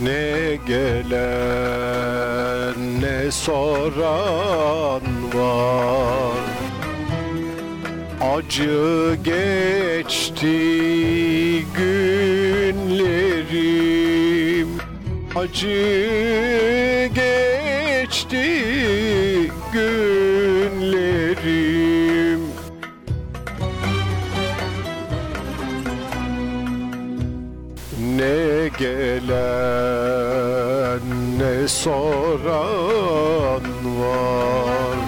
Ne gelen ne soran var? Acı geçti günlerim. Acı geçti günlerim gelen ne soran var?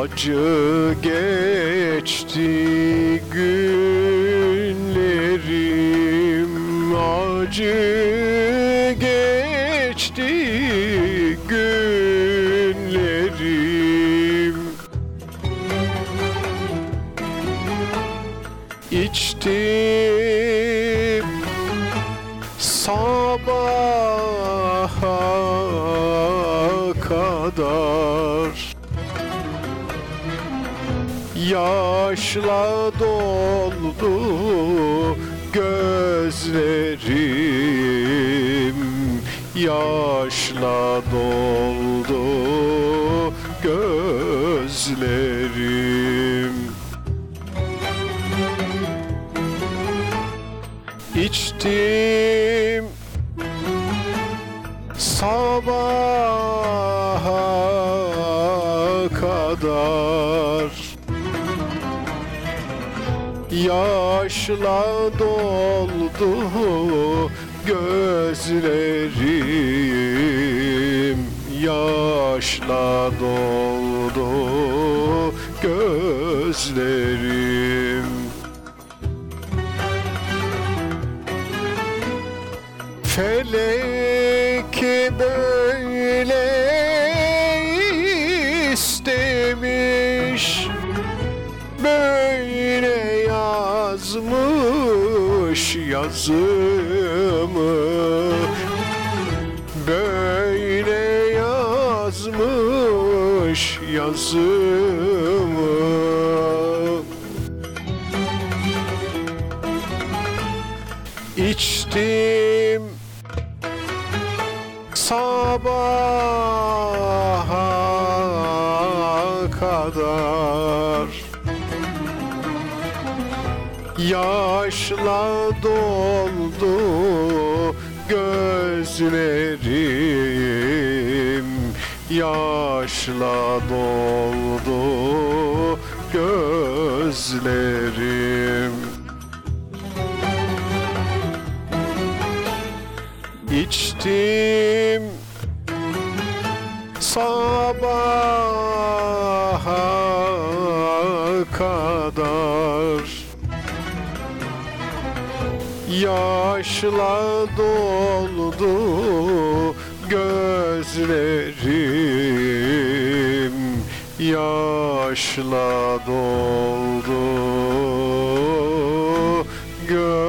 Acı geçti günlerim Acı geçti günlerim. İçtim sabaha kadar. Yaşla doldu gözlerim. Yaşla doldu gözlerim İçtim. Sabaha kadar Yaşla doldu gözlerim. Yaşla doldu gözlerim Felek böyle istemiş Böyle yazmış yazımı. Böyle yazmış yazımı. İçtim sabaha kadar. Yaşla doldu gözlerim. Yaşla doldu gözlerim. İçtim sabaha kadar. Yaşla doldu gözlerim. Yaşla doldu gözlerim